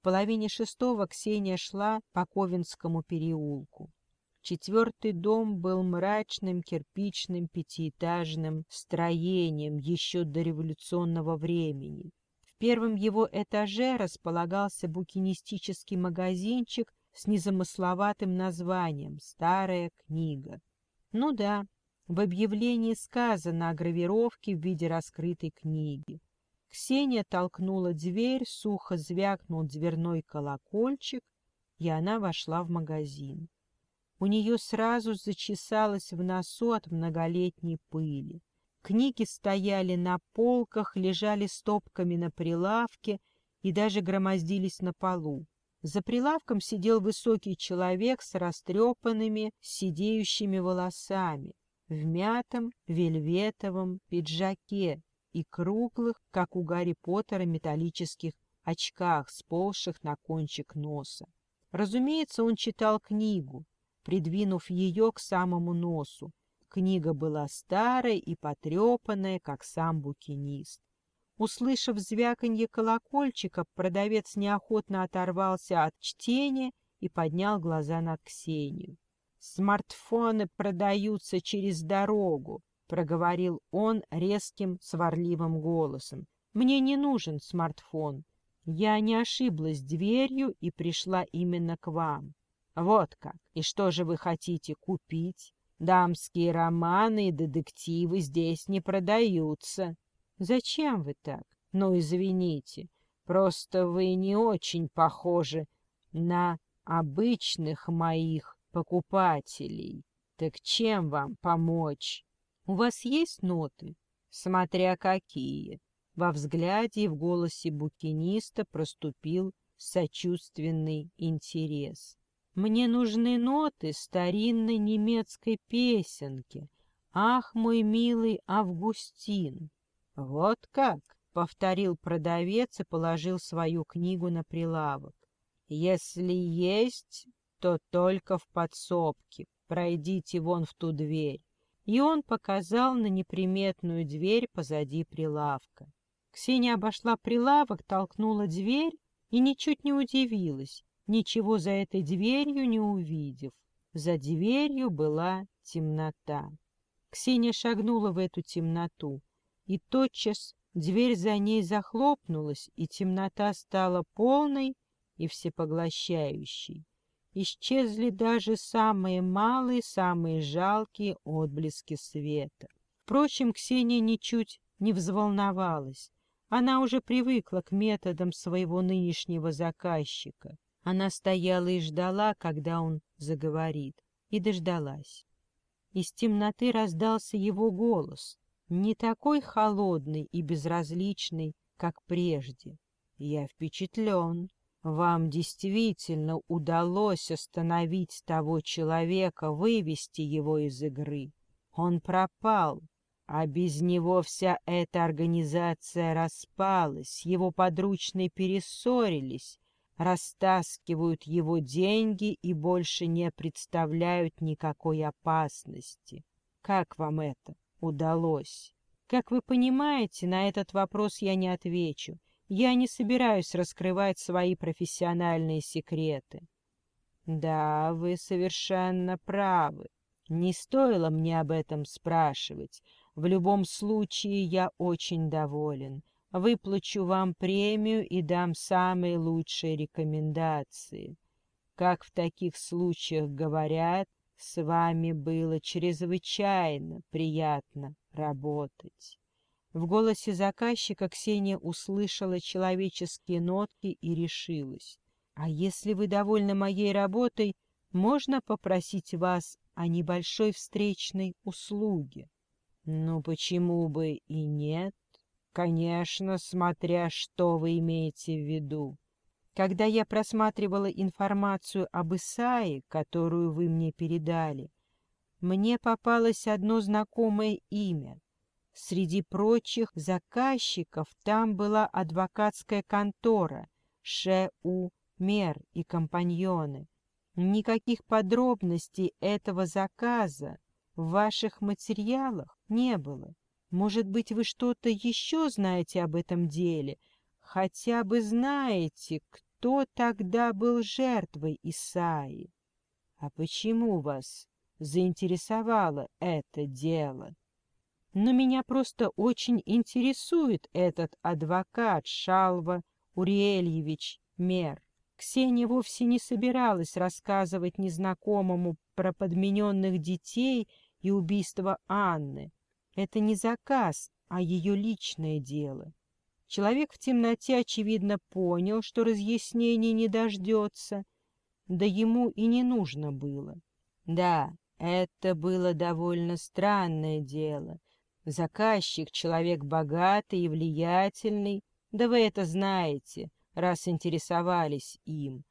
В половине шестого Ксения шла по Ковенскому переулку. Четвертый дом был мрачным кирпичным пятиэтажным строением еще до революционного времени. В первом его этаже располагался букинистический магазинчик с незамысловатым названием «Старая книга». Ну да, в объявлении сказано о гравировке в виде раскрытой книги. Ксения толкнула дверь, сухо звякнул дверной колокольчик, и она вошла в магазин. У нее сразу зачесалось в носу от многолетней пыли. Книги стояли на полках, лежали стопками на прилавке и даже громоздились на полу. За прилавком сидел высокий человек с растрепанными, сидеющими волосами, в мятом вельветовом пиджаке и круглых, как у Гарри Поттера, металлических очках, сползших на кончик носа. Разумеется, он читал книгу, придвинув ее к самому носу. Книга была старая и потрепанная, как сам букинист. Услышав звяканье колокольчика, продавец неохотно оторвался от чтения и поднял глаза на Ксению. «Смартфоны продаются через дорогу», — проговорил он резким, сварливым голосом. «Мне не нужен смартфон. Я не ошиблась дверью и пришла именно к вам. Вот как. И что же вы хотите купить? Дамские романы и детективы здесь не продаются. Зачем вы так? Ну, извините, просто вы не очень похожи на обычных моих покупателей. Так чем вам помочь? У вас есть ноты? Смотря какие. Во взгляде и в голосе букиниста проступил сочувственный интерес. Мне нужны ноты старинной немецкой песенки. Ах, мой милый Августин! Вот как? — повторил продавец и положил свою книгу на прилавок. Если есть, то только в подсобке. Пройдите вон в ту дверь. И он показал на неприметную дверь позади прилавка. Ксения обошла прилавок, толкнула дверь и ничуть не удивилась ничего за этой дверью не увидев. За дверью была темнота. Ксения шагнула в эту темноту, и тотчас дверь за ней захлопнулась, и темнота стала полной и всепоглощающей. Исчезли даже самые малые, самые жалкие отблески света. Впрочем, Ксения ничуть не взволновалась. Она уже привыкла к методам своего нынешнего заказчика. Она стояла и ждала, когда он заговорит, и дождалась. Из темноты раздался его голос, не такой холодный и безразличный, как прежде. «Я впечатлен. Вам действительно удалось остановить того человека, вывести его из игры. Он пропал, а без него вся эта организация распалась, его подручные перессорились, растаскивают его деньги и больше не представляют никакой опасности. Как вам это удалось? Как вы понимаете, на этот вопрос я не отвечу. Я не собираюсь раскрывать свои профессиональные секреты. Да, вы совершенно правы. Не стоило мне об этом спрашивать. В любом случае, я очень доволен выплачу вам премию и дам самые лучшие рекомендации. Как в таких случаях говорят, с вами было чрезвычайно приятно работать. В голосе заказчика Ксения услышала человеческие нотки и решилась. «А если вы довольны моей работой, можно попросить вас о небольшой встречной услуге?» «Ну, почему бы и нет?» Конечно, смотря что вы имеете в виду. Когда я просматривала информацию об Исаи, которую вы мне передали, мне попалось одно знакомое имя. Среди прочих заказчиков там была адвокатская контора Ше-У Мер и компаньоны. Никаких подробностей этого заказа в ваших материалах не было. Может быть, вы что-то еще знаете об этом деле? Хотя бы знаете, кто тогда был жертвой Исаи? А почему вас заинтересовало это дело? Но меня просто очень интересует этот адвокат Шалва Уриэльевич Мер. Ксения вовсе не собиралась рассказывать незнакомому про подмененных детей и убийство Анны. Это не заказ, а ее личное дело. Человек в темноте, очевидно, понял, что разъяснений не дождется, да ему и не нужно было. Да, это было довольно странное дело. Заказчик — человек богатый и влиятельный, да вы это знаете — раз интересовались им.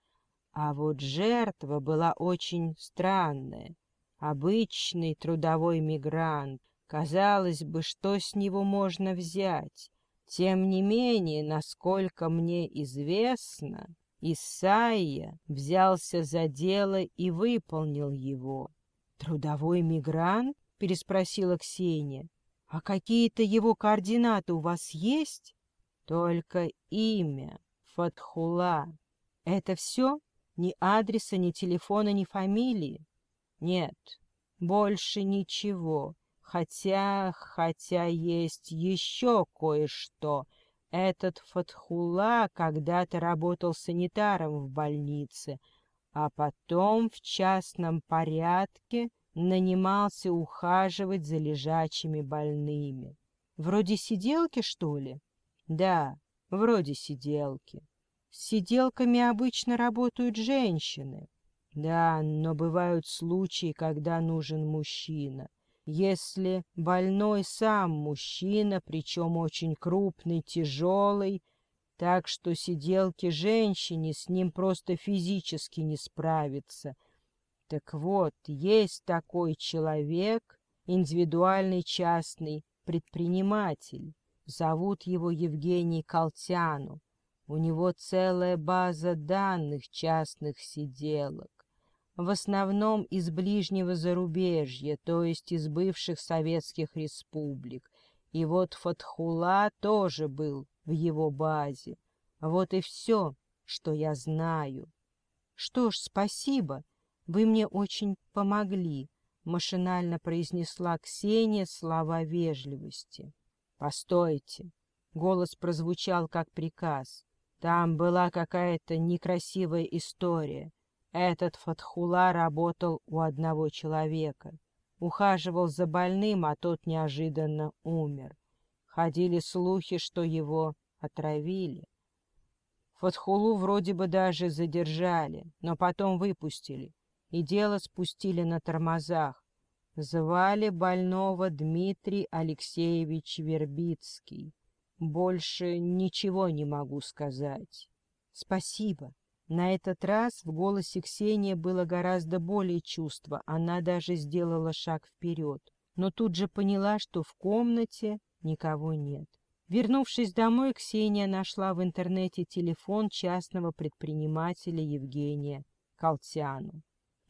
А вот жертва была очень странная. Обычный трудовой мигрант. Казалось бы, что с него можно взять? Тем не менее, насколько мне известно, Исаия взялся за дело и выполнил его. «Трудовой мигрант?» — переспросила Ксения. «А какие-то его координаты у вас есть?» «Только имя. Фатхула. Это все? Ни адреса, ни телефона, ни фамилии? Нет, больше ничего. Хотя, хотя есть еще кое-что. Этот Фатхула когда-то работал санитаром в больнице, а потом в частном порядке нанимался ухаживать за лежачими больными. Вроде сиделки, что ли? Да, вроде сиделки. С сиделками обычно работают женщины. Да, но бывают случаи, когда нужен мужчина. Если больной сам мужчина, причем очень крупный, тяжелый, так что сиделки женщине с ним просто физически не справиться. Так вот, есть такой человек, индивидуальный частный предприниматель. Зовут его Евгений Колтяну. У него целая база данных частных сиделок, в основном из ближнего зарубежья, то есть из бывших советских республик. И вот Фатхула тоже был в его базе. Вот и все, что я знаю. Что ж, спасибо, вы мне очень помогли, машинально произнесла Ксения слова вежливости. Постойте, голос прозвучал как приказ. Там была какая-то некрасивая история. Этот Фатхула работал у одного человека. Ухаживал за больным, а тот неожиданно умер. Ходили слухи, что его отравили. Фатхулу вроде бы даже задержали, но потом выпустили, и дело спустили на тормозах. Звали больного Дмитрий Алексеевич Вербицкий. Больше ничего не могу сказать. Спасибо. На этот раз в голосе Ксении было гораздо более чувства. Она даже сделала шаг вперед, но тут же поняла, что в комнате никого нет. Вернувшись домой, Ксения нашла в интернете телефон частного предпринимателя Евгения Колтяну.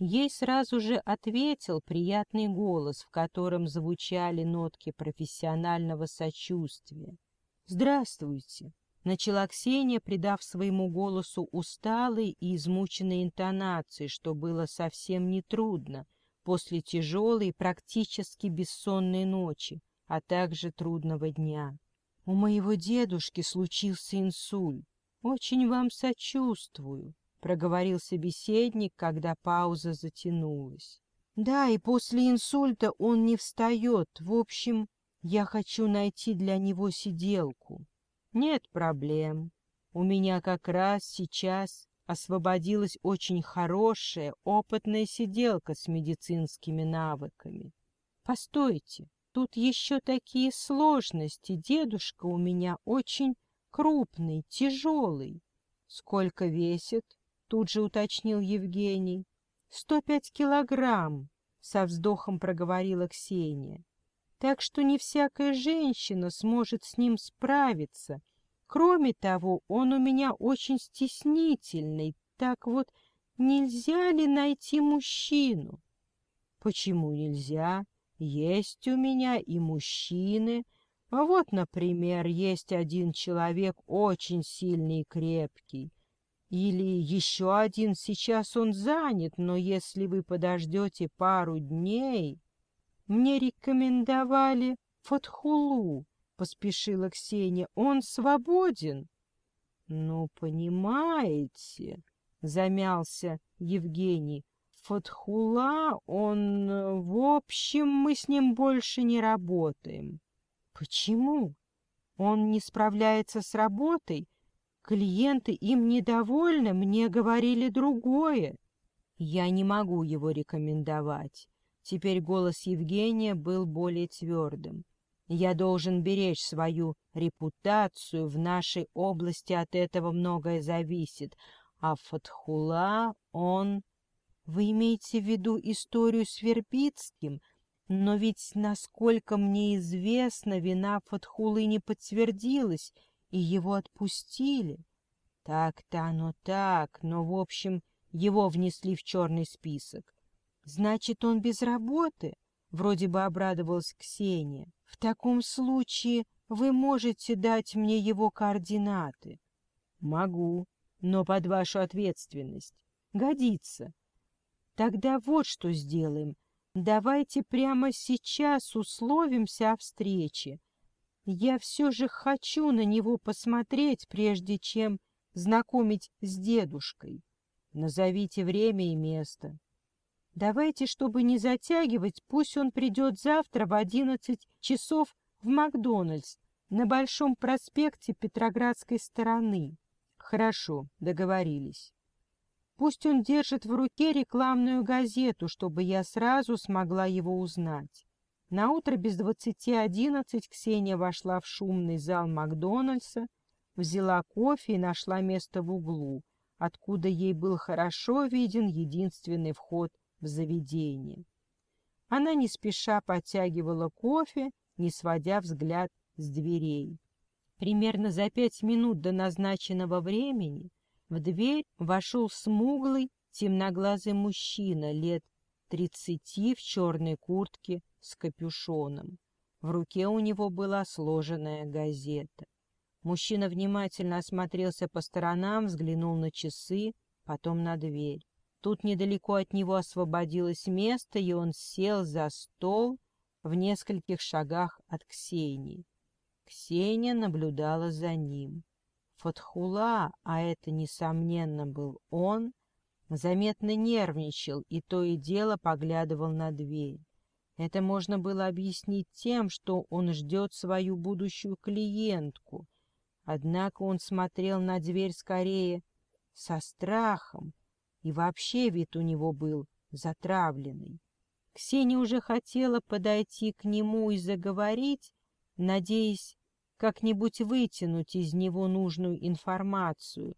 Ей сразу же ответил приятный голос, в котором звучали нотки профессионального сочувствия. «Здравствуйте!» — начала Ксения, придав своему голосу усталой и измученной интонации, что было совсем нетрудно после тяжелой, практически бессонной ночи, а также трудного дня. «У моего дедушки случился инсульт. Очень вам сочувствую», — проговорил собеседник, когда пауза затянулась. «Да, и после инсульта он не встает. В общем, я хочу найти для него сиделку. Нет проблем. У меня как раз сейчас освободилась очень хорошая, опытная сиделка с медицинскими навыками. Постойте, тут еще такие сложности. Дедушка у меня очень крупный, тяжелый. Сколько весит? Тут же уточнил Евгений. Сто пять килограмм, со вздохом проговорила Ксения так что не всякая женщина сможет с ним справиться. Кроме того, он у меня очень стеснительный, так вот нельзя ли найти мужчину? Почему нельзя? Есть у меня и мужчины. Вот, например, есть один человек очень сильный и крепкий. Или еще один, сейчас он занят, но если вы подождете пару дней... Мне рекомендовали Фатхулу, поспешила Ксения. Он свободен. Ну, понимаете, замялся Евгений. Фатхула, он... В общем, мы с ним больше не работаем. Почему? Он не справляется с работой? Клиенты им недовольны, мне говорили другое. Я не могу его рекомендовать. Теперь голос Евгения был более твердым. Я должен беречь свою репутацию, в нашей области от этого многое зависит. А Фатхула, он... Вы имеете в виду историю с Вербицким? Но ведь, насколько мне известно, вина Фатхулы не подтвердилась, и его отпустили. Так-то оно так, но, в общем, его внесли в черный список. Значит, он без работы? Вроде бы обрадовалась Ксения. В таком случае вы можете дать мне его координаты? Могу, но под вашу ответственность. Годится. Тогда вот что сделаем. Давайте прямо сейчас условимся о встрече. Я все же хочу на него посмотреть, прежде чем знакомить с дедушкой. Назовите время и место. Давайте, чтобы не затягивать, пусть он придет завтра в одиннадцать часов в Макдональдс на Большом проспекте Петроградской стороны. Хорошо, договорились. Пусть он держит в руке рекламную газету, чтобы я сразу смогла его узнать. На утро без двадцати одиннадцать Ксения вошла в шумный зал Макдональдса, взяла кофе и нашла место в углу, откуда ей был хорошо виден единственный вход в заведение. Она не спеша подтягивала кофе, не сводя взгляд с дверей. Примерно за пять минут до назначенного времени в дверь вошел смуглый, темноглазый мужчина лет тридцати в черной куртке с капюшоном. В руке у него была сложенная газета. Мужчина внимательно осмотрелся по сторонам, взглянул на часы, потом на дверь. Тут недалеко от него освободилось место, и он сел за стол в нескольких шагах от Ксении. Ксения наблюдала за ним. Фатхула, а это, несомненно, был он, заметно нервничал и то и дело поглядывал на дверь. Это можно было объяснить тем, что он ждет свою будущую клиентку. Однако он смотрел на дверь скорее со страхом, и вообще вид у него был затравленный. Ксения уже хотела подойти к нему и заговорить, надеясь как-нибудь вытянуть из него нужную информацию,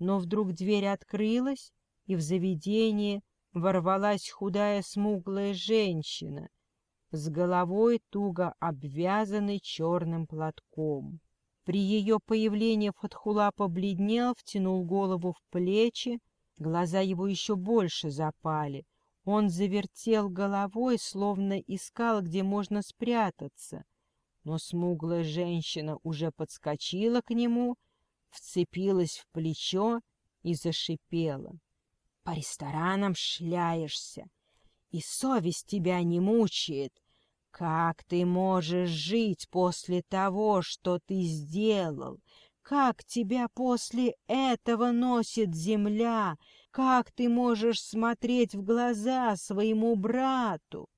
но вдруг дверь открылась, и в заведение ворвалась худая смуглая женщина с головой туго обвязанной черным платком. При ее появлении Фатхула побледнел, втянул голову в плечи, глаза его еще больше запали. Он завертел головой, словно искал, где можно спрятаться. Но смуглая женщина уже подскочила к нему, вцепилась в плечо и зашипела. — По ресторанам шляешься, и совесть тебя не мучает. Как ты можешь жить после того, что ты сделал? Как тебя после этого носит земля? Как ты можешь смотреть в глаза своему брату?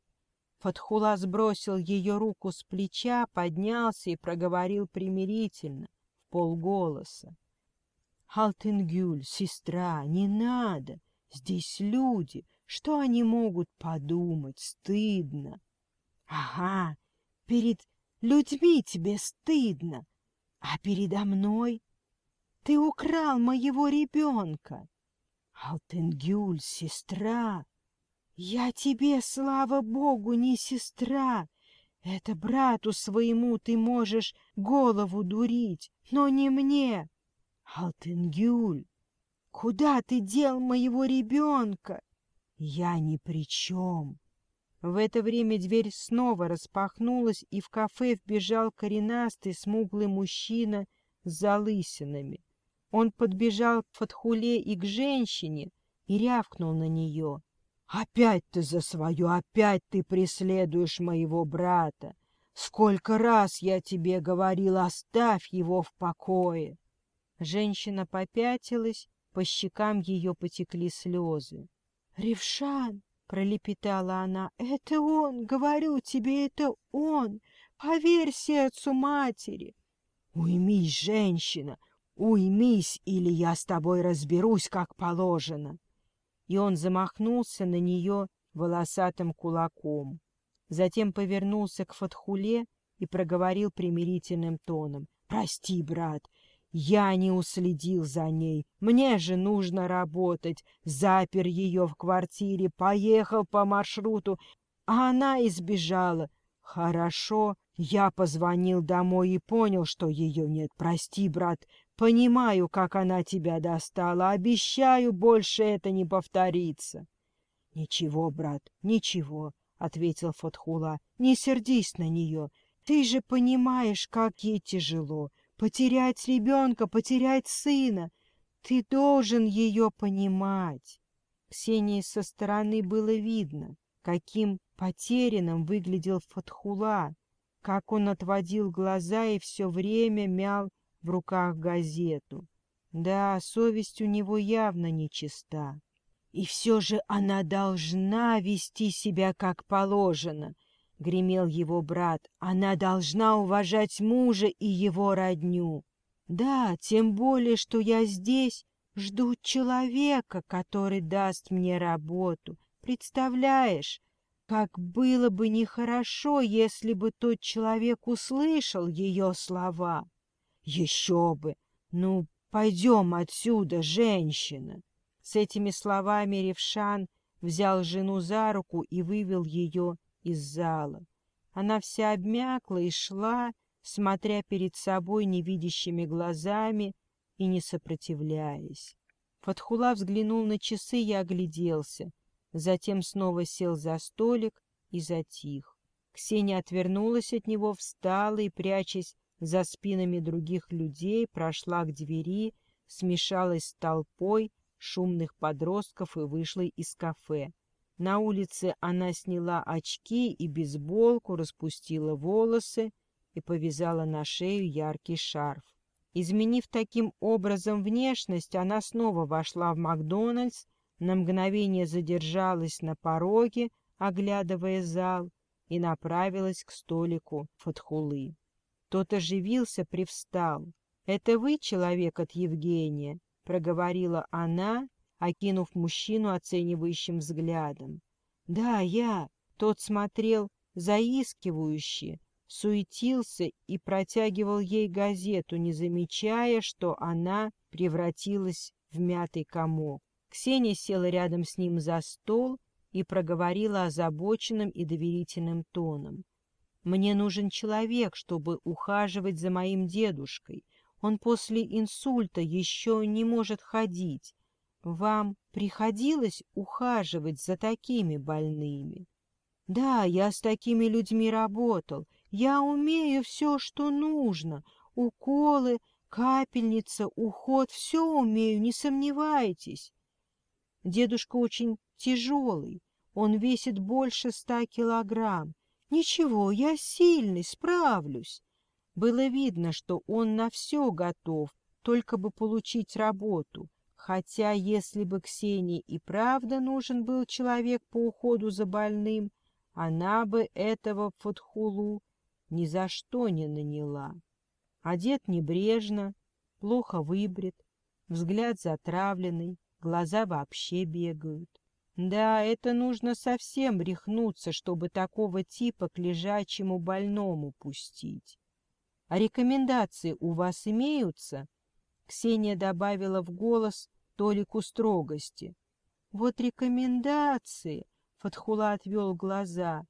Фатхула сбросил ее руку с плеча, поднялся и проговорил примирительно, в полголоса. — Алтынгюль, сестра, не надо. Здесь люди. Что они могут подумать? Стыдно. Ага, перед людьми тебе стыдно, а передо мной ты украл моего ребенка. Алтенгюль, сестра, я тебе, слава богу, не сестра. Это брату своему ты можешь голову дурить, но не мне. Алтенгюль, куда ты дел моего ребенка? Я ни при чем. В это время дверь снова распахнулась, и в кафе вбежал коренастый смуглый мужчина с залысинами. Он подбежал к Фатхуле и к женщине и рявкнул на нее. «Опять ты за свое, опять ты преследуешь моего брата! Сколько раз я тебе говорил, оставь его в покое!» Женщина попятилась, по щекам ее потекли слезы. «Ревшан!» — пролепетала она. «Это он! Говорю тебе, это он! Поверь сердцу матери!» «Уймись, женщина! Уймись, или я с тобой разберусь, как положено!» И он замахнулся на нее волосатым кулаком. Затем повернулся к Фатхуле и проговорил примирительным тоном. «Прости, брат, я не уследил за ней. Мне же нужно работать. Запер ее в квартире, поехал по маршруту, а она избежала. Хорошо, я позвонил домой и понял, что ее нет. Прости, брат, понимаю, как она тебя достала. Обещаю, больше это не повторится. — Ничего, брат, ничего, — ответил Фатхула. — Не сердись на нее. Ты же понимаешь, как ей тяжело. Потерять ребенка, потерять сына. Ты должен ее понимать. Ксении со стороны было видно, каким потерянным выглядел Фатхула, как он отводил глаза и все время мял в руках газету. Да, совесть у него явно нечиста. И все же она должна вести себя как положено —— гремел его брат, — она должна уважать мужа и его родню. Да, тем более, что я здесь жду человека, который даст мне работу. Представляешь, как было бы нехорошо, если бы тот человек услышал ее слова. Еще бы! Ну, пойдем отсюда, женщина! С этими словами Ревшан взял жену за руку и вывел ее из зала. Она вся обмякла и шла, смотря перед собой невидящими глазами и не сопротивляясь. Фатхула взглянул на часы и огляделся, затем снова сел за столик и затих. Ксения отвернулась от него, встала и, прячась за спинами других людей, прошла к двери, смешалась с толпой шумных подростков и вышла из кафе. На улице она сняла очки и бейсболку, распустила волосы и повязала на шею яркий шарф. Изменив таким образом внешность, она снова вошла в Макдональдс, на мгновение задержалась на пороге, оглядывая зал, и направилась к столику Фатхулы. Тот оживился, привстал. «Это вы человек от Евгения?» — проговорила она, окинув мужчину оценивающим взглядом. «Да, я!» Тот смотрел заискивающе, суетился и протягивал ей газету, не замечая, что она превратилась в мятый комок. Ксения села рядом с ним за стол и проговорила озабоченным и доверительным тоном. «Мне нужен человек, чтобы ухаживать за моим дедушкой. Он после инсульта еще не может ходить. Вам приходилось ухаживать за такими больными? Да, я с такими людьми работал. Я умею все, что нужно. Уколы, капельница, уход, все умею, не сомневайтесь. Дедушка очень тяжелый. Он весит больше ста килограмм. Ничего, я сильный, справлюсь. Было видно, что он на все готов, только бы получить работу. Хотя, если бы Ксении и правда нужен был человек по уходу за больным, она бы этого Фатхулу ни за что не наняла. Одет небрежно, плохо выбрит, взгляд затравленный, глаза вообще бегают. Да, это нужно совсем рехнуться, чтобы такого типа к лежачему больному пустить. А рекомендации у вас имеются? Ксения добавила в голос толику строгости. Вот рекомендации, Фатхула отвел глаза.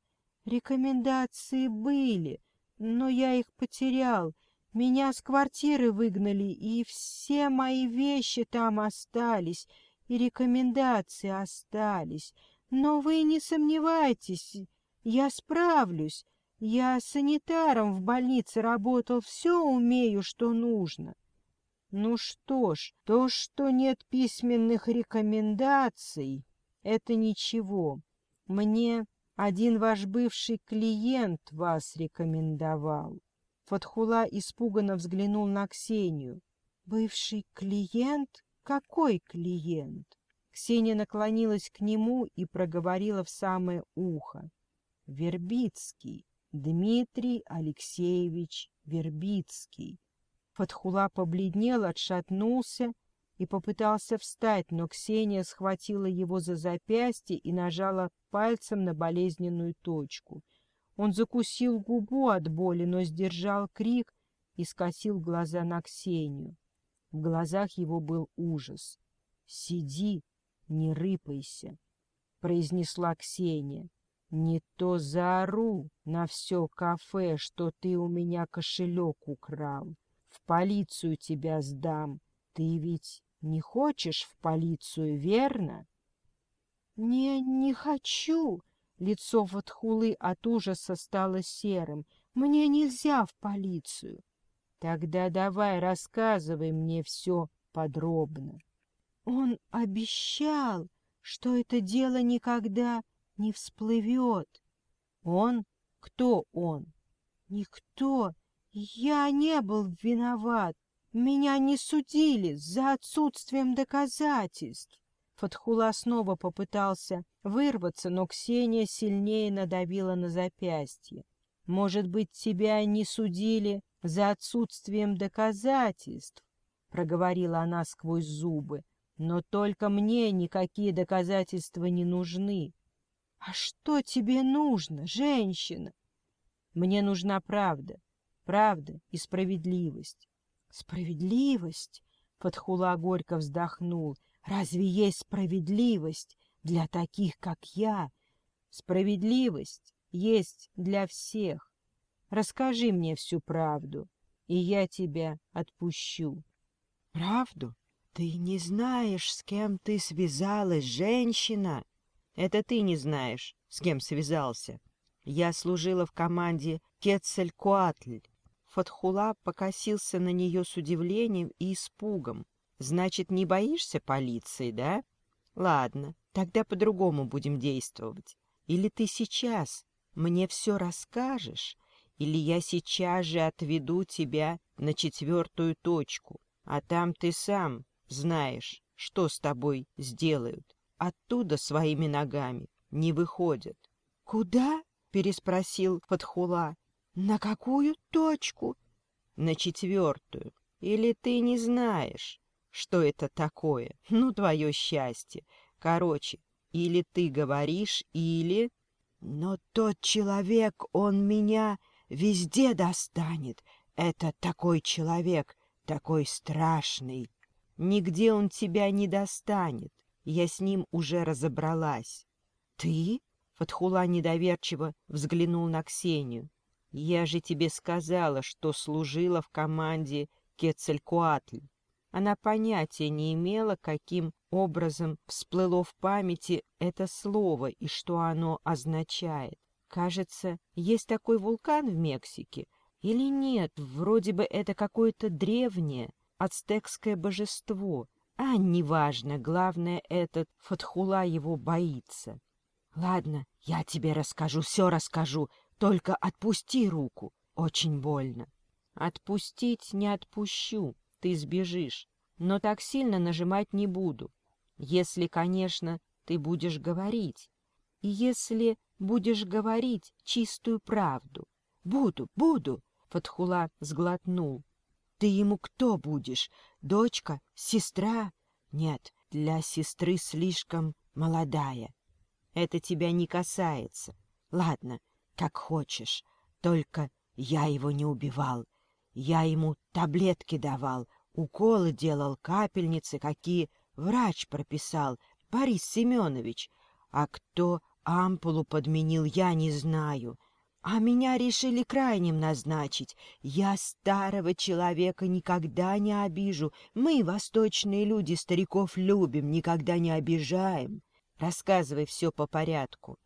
Рекомендации были, но я их потерял. Меня с квартиры выгнали, и все мои вещи там остались, и рекомендации остались. Но вы не сомневайтесь, я справлюсь. Я санитаром в больнице работал, все умею, что нужно. Ну что ж, то, что нет письменных рекомендаций, это ничего. Мне один ваш бывший клиент вас рекомендовал. Фатхула испуганно взглянул на Ксению. «Бывший клиент? Какой клиент?» Ксения наклонилась к нему и проговорила в самое ухо. «Вербицкий, Дмитрий Алексеевич Вербицкий». Фатхула побледнел, отшатнулся и попытался встать, но Ксения схватила его за запястье и нажала пальцем на болезненную точку. Он закусил губу от боли, но сдержал крик и скосил глаза на Ксению. В глазах его был ужас. «Сиди, не рыпайся», — произнесла Ксения. «Не то заору на все кафе, что ты у меня кошелек украл. В полицию тебя сдам. Ты ведь не хочешь в полицию, верно?» «Не, не хочу!» Лицо Ватхулы от ужаса стало серым. «Мне нельзя в полицию!» «Тогда давай рассказывай мне все подробно». Он обещал, что это дело никогда не всплывет. Он? Кто он? Никто. Я не был виноват. Меня не судили за отсутствием доказательств. Фатхула снова попытался вырваться, но Ксения сильнее надавила на запястье. «Может быть, тебя не судили за отсутствием доказательств?» — проговорила она сквозь зубы. Но только мне никакие доказательства не нужны. А что тебе нужно, женщина? Мне нужна правда, правда и справедливость. Справедливость? Фатхула горько вздохнул. Разве есть справедливость для таких, как я? Справедливость есть для всех. Расскажи мне всю правду, и я тебя отпущу. Правду? «Ты не знаешь, с кем ты связалась, женщина!» «Это ты не знаешь, с кем связался. Я служила в команде Кетцель-Куатль». Фатхула покосился на нее с удивлением и испугом. «Значит, не боишься полиции, да? Ладно, тогда по-другому будем действовать. Или ты сейчас мне все расскажешь, или я сейчас же отведу тебя на четвертую точку, а там ты сам знаешь, что с тобой сделают. Оттуда своими ногами не выходят. — Куда? — переспросил Фатхула. — На какую точку? — На четвертую. Или ты не знаешь, что это такое? Ну, твое счастье. Короче, или ты говоришь, или... Но тот человек, он меня везде достанет. Это такой человек, такой страшный. Нигде он тебя не достанет. Я с ним уже разобралась. — Ты? — Фатхула недоверчиво взглянул на Ксению. — Я же тебе сказала, что служила в команде Кецелькуатль. Она понятия не имела, каким образом всплыло в памяти это слово и что оно означает. Кажется, есть такой вулкан в Мексике. Или нет, вроде бы это какое-то древнее, ацтекское божество, а неважно, главное, этот Фатхула его боится. Ладно, я тебе расскажу, все расскажу, только отпусти руку, очень больно. Отпустить не отпущу, ты сбежишь, но так сильно нажимать не буду, если, конечно, ты будешь говорить. И если будешь говорить чистую правду. Буду, буду, Фатхула сглотнул. Ты ему кто будешь? Дочка? Сестра? Нет, для сестры слишком молодая. Это тебя не касается. Ладно, как хочешь. Только я его не убивал. Я ему таблетки давал, уколы делал, капельницы, какие врач прописал, Борис Семенович. А кто ампулу подменил, я не знаю. А меня решили крайним назначить. Я старого человека никогда не обижу. Мы, восточные люди, стариков любим, никогда не обижаем. Рассказывай все по порядку.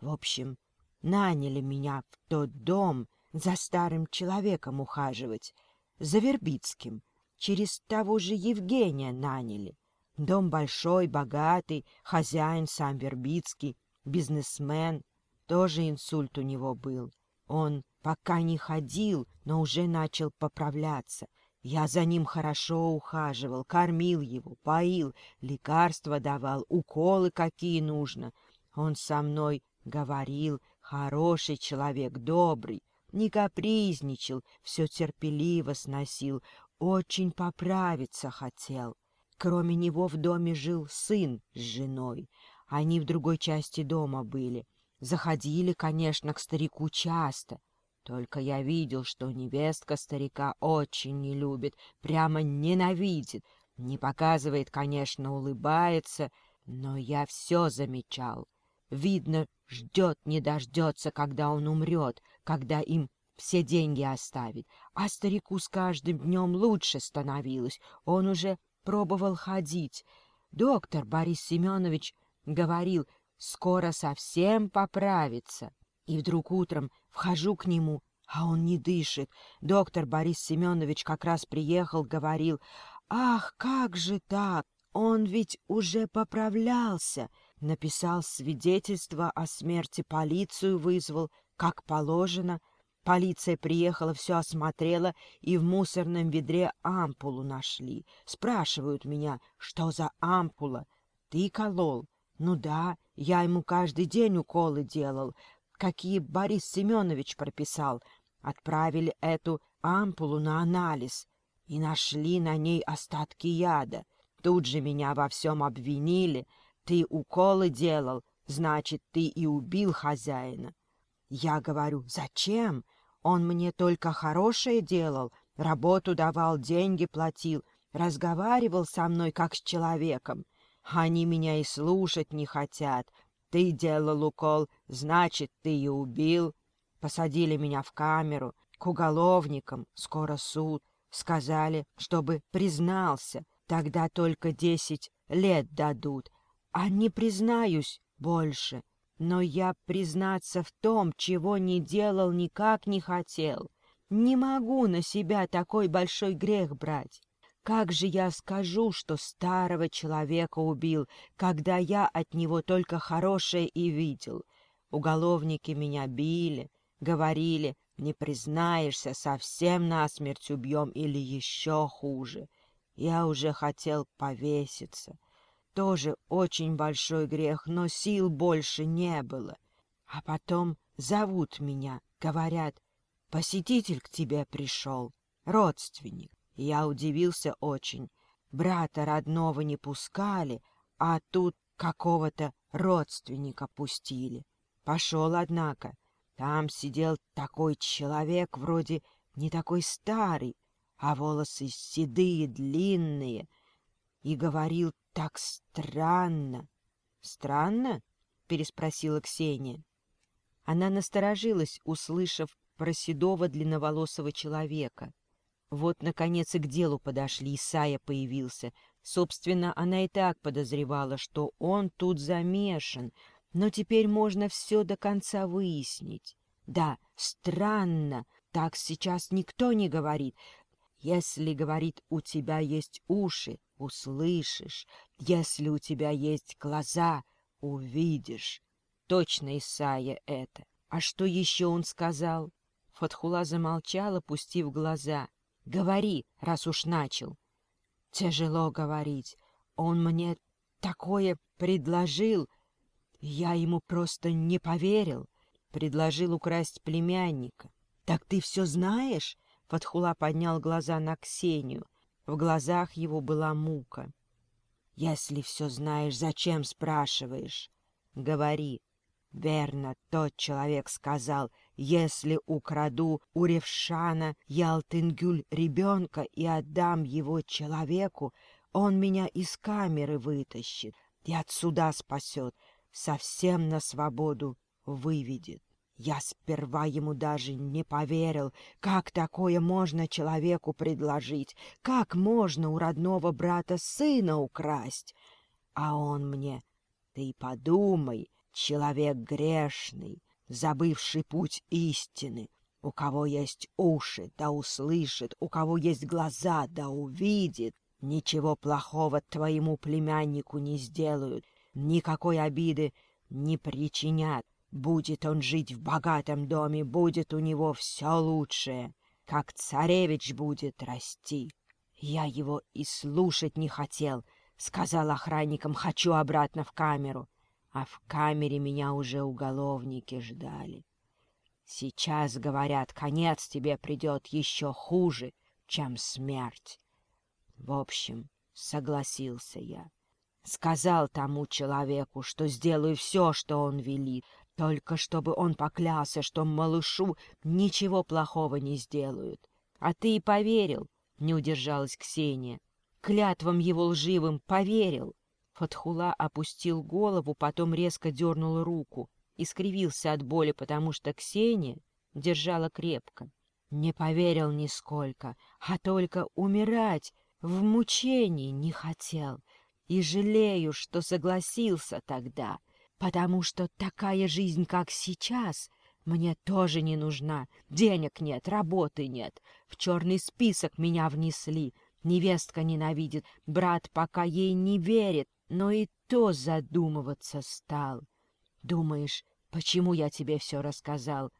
В общем, наняли меня в тот дом за старым человеком ухаживать, за Вербицким. через того же Евгения наняли. Дом большой, богатый, хозяин сам Вербицкий, бизнесмен. Тоже инсульт у него был. Он пока не ходил, но уже начал поправляться. Я за ним хорошо ухаживал, кормил его, поил, лекарства давал, уколы какие нужно. Он со мной говорил, хороший человек, добрый, не капризничал, все терпеливо сносил, очень поправиться хотел. Кроме него в доме жил сын с женой. Они в другой части дома были. Заходили, конечно, к старику часто — только я видел, что невестка старика очень не любит, прямо ненавидит. Не показывает, конечно, улыбается, но я все замечал. Видно, ждет не дождется, когда он умрет, когда им все деньги оставит. А старику с каждым днем лучше становилось, он уже пробовал ходить. Доктор Борис Семенович говорил, скоро совсем поправится. И вдруг утром вхожу к нему, а он не дышит. Доктор Борис Семенович как раз приехал, говорил, «Ах, как же так? Он ведь уже поправлялся!» Написал свидетельство о смерти, полицию вызвал, как положено. Полиция приехала, все осмотрела, и в мусорном ведре ампулу нашли. Спрашивают меня, что за ампула? Ты колол? Ну да, я ему каждый день уколы делал какие Борис Семенович прописал, отправили эту ампулу на анализ и нашли на ней остатки яда. Тут же меня во всем обвинили. Ты уколы делал, значит, ты и убил хозяина. Я говорю, зачем? Он мне только хорошее делал, работу давал, деньги платил, разговаривал со мной как с человеком. Они меня и слушать не хотят, ты делал укол, значит, ты и убил. Посадили меня в камеру, к уголовникам, скоро суд. Сказали, чтобы признался, тогда только десять лет дадут. А не признаюсь больше. Но я признаться в том, чего не делал, никак не хотел. Не могу на себя такой большой грех брать. Как же я скажу, что старого человека убил, когда я от него только хорошее и видел? Уголовники меня били, говорили, не признаешься, совсем насмерть убьем или еще хуже. Я уже хотел повеситься. Тоже очень большой грех, но сил больше не было. А потом зовут меня, говорят, посетитель к тебе пришел, родственник. Я удивился очень. Брата родного не пускали, а тут какого-то родственника пустили. Пошел, однако. Там сидел такой человек, вроде не такой старый, а волосы седые, длинные, и говорил так странно. — Странно? — переспросила Ксения. Она насторожилась, услышав про седого длинноволосого человека. Вот, наконец, и к делу подошли, Исайя появился. Собственно, она и так подозревала, что он тут замешан, но теперь можно все до конца выяснить. Да, странно, так сейчас никто не говорит. Если, говорит, у тебя есть уши, услышишь. Если у тебя есть глаза, увидишь. Точно Исайя это. А что еще он сказал? Фатхула замолчала, пустив глаза. Говори, раз уж начал. Тяжело говорить. Он мне такое предложил. Я ему просто не поверил. Предложил украсть племянника. Так ты все знаешь? Фатхула поднял глаза на Ксению. В глазах его была мука. Если все знаешь, зачем спрашиваешь? Говори. Верно, тот человек сказал, если украду у Ревшана Ялтынгюль ребенка и отдам его человеку, он меня из камеры вытащит и отсюда спасет, совсем на свободу выведет. Я сперва ему даже не поверил, как такое можно человеку предложить, как можно у родного брата сына украсть. А он мне, ты подумай, человек грешный, забывший путь истины. У кого есть уши, да услышит, у кого есть глаза, да увидит. Ничего плохого твоему племяннику не сделают, никакой обиды не причинят. Будет он жить в богатом доме, будет у него все лучшее, как царевич будет расти. Я его и слушать не хотел, сказал охранникам, хочу обратно в камеру. А в камере меня уже уголовники ждали. Сейчас, говорят, конец тебе придет еще хуже, чем смерть. В общем, согласился я. Сказал тому человеку, что сделаю все, что он велит, только чтобы он поклялся, что малышу ничего плохого не сделают. А ты и поверил, — не удержалась Ксения. Клятвам его лживым поверил. Фатхула опустил голову, потом резко дернул руку и скривился от боли, потому что Ксения держала крепко. Не поверил нисколько, а только умирать в мучении не хотел. И жалею, что согласился тогда, потому что такая жизнь, как сейчас, мне тоже не нужна. Денег нет, работы нет. В черный список меня внесли. Невестка ненавидит, брат пока ей не верит, но и то задумываться стал. Думаешь, почему я тебе все рассказал?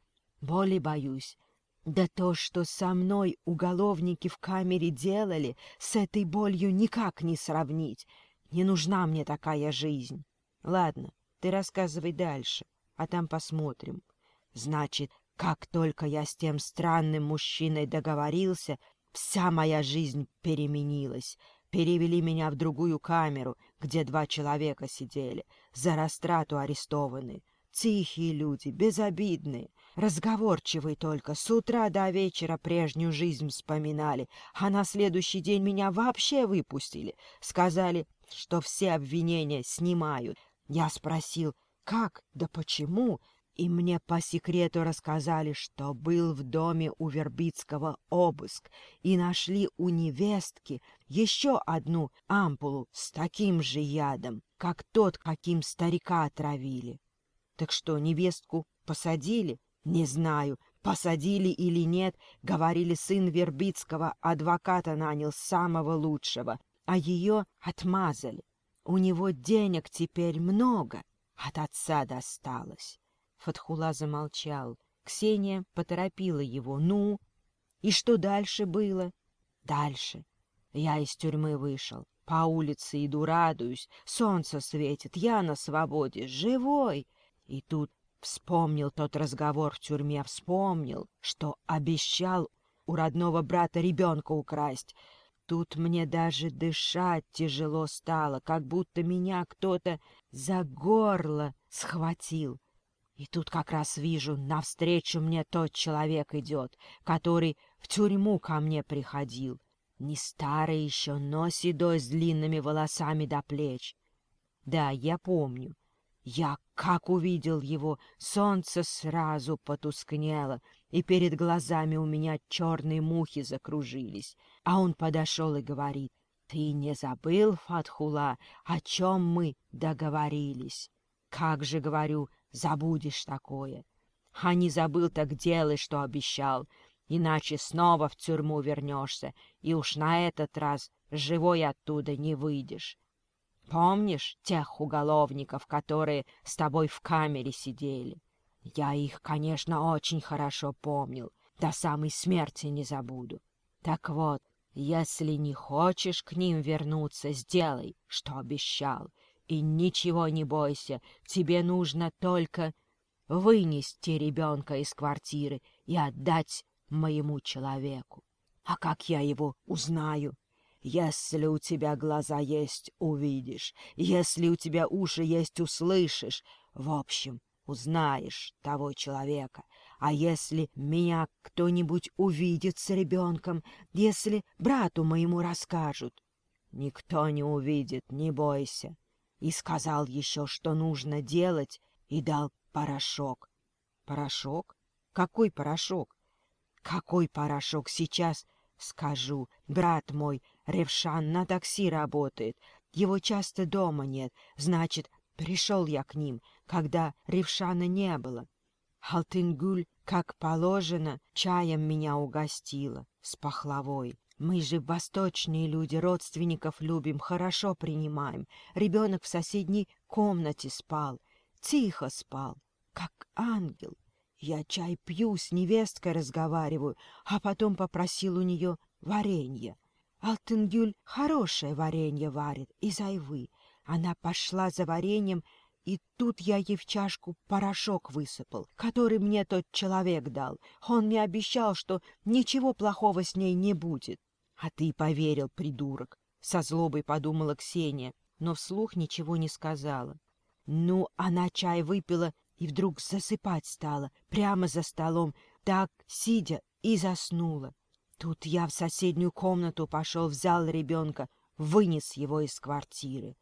Боли боюсь. Да то, что со мной уголовники в камере делали, с этой болью никак не сравнить. Не нужна мне такая жизнь. Ладно, ты рассказывай дальше, а там посмотрим. Значит, как только я с тем странным мужчиной договорился, вся моя жизнь переменилась. Перевели меня в другую камеру, где два человека сидели, за растрату арестованы. Тихие люди, безобидные, разговорчивые только, с утра до вечера прежнюю жизнь вспоминали, а на следующий день меня вообще выпустили. Сказали, что все обвинения снимают. Я спросил, как, да почему, и мне по секрету рассказали, что был в доме у Вербицкого обыск, и нашли у невестки еще одну ампулу с таким же ядом, как тот, каким старика отравили. Так что, невестку посадили? Не знаю, посадили или нет, говорили, сын Вербицкого адвоката нанял самого лучшего, а ее отмазали. У него денег теперь много, от отца досталось. Фатхула замолчал. Ксения поторопила его. «Ну? И что дальше было?» «Дальше. Я из тюрьмы вышел. По улице иду, радуюсь. Солнце светит, я на свободе, живой. И тут вспомнил тот разговор в тюрьме, вспомнил, что обещал у родного брата ребенка украсть. Тут мне даже дышать тяжело стало, как будто меня кто-то за горло схватил. И тут как раз вижу, навстречу мне тот человек идет, который в тюрьму ко мне приходил. Не старый еще, но седой с длинными волосами до плеч. Да, я помню. Я как увидел его, солнце сразу потускнело, и перед глазами у меня черные мухи закружились. А он подошел и говорит, «Ты не забыл, Фатхула, о чем мы договорились?» «Как же, — говорю, — забудешь такое. А не забыл, так делай, что обещал, иначе снова в тюрьму вернешься, и уж на этот раз живой оттуда не выйдешь. Помнишь тех уголовников, которые с тобой в камере сидели? Я их, конечно, очень хорошо помнил, до самой смерти не забуду. Так вот, если не хочешь к ним вернуться, сделай, что обещал, и ничего не бойся, тебе нужно только вынести ребенка из квартиры и отдать моему человеку. А как я его узнаю? Если у тебя глаза есть, увидишь. Если у тебя уши есть, услышишь. В общем, узнаешь того человека. А если меня кто-нибудь увидит с ребенком, если брату моему расскажут? Никто не увидит, не бойся и сказал еще, что нужно делать, и дал порошок. Порошок? Какой порошок? Какой порошок сейчас? Скажу, брат мой, Ревшан на такси работает, его часто дома нет, значит, пришел я к ним, когда Ревшана не было. Алтынгуль, как положено, чаем меня угостила с пахлавой. Мы же восточные люди, родственников любим, хорошо принимаем. Ребенок в соседней комнате спал, тихо спал, как ангел. Я чай пью, с невесткой разговариваю, а потом попросил у нее варенье. Алтынгюль хорошее варенье варит из айвы. Она пошла за вареньем, и тут я ей в чашку порошок высыпал, который мне тот человек дал. Он мне обещал, что ничего плохого с ней не будет. «А ты поверил, придурок!» — со злобой подумала Ксения, но вслух ничего не сказала. Ну, она чай выпила и вдруг засыпать стала, прямо за столом, так, сидя, и заснула. Тут я в соседнюю комнату пошел, взял ребенка, вынес его из квартиры.